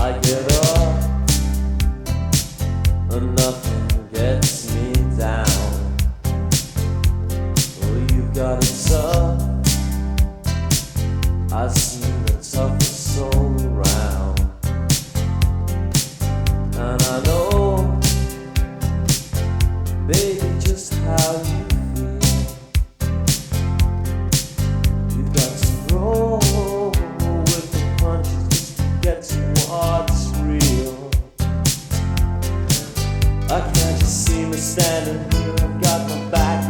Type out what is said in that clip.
I get up and nothing gets me down. You've got it tough. I the toughest soul around, and I know, baby, just how. the standing here. you have got my back.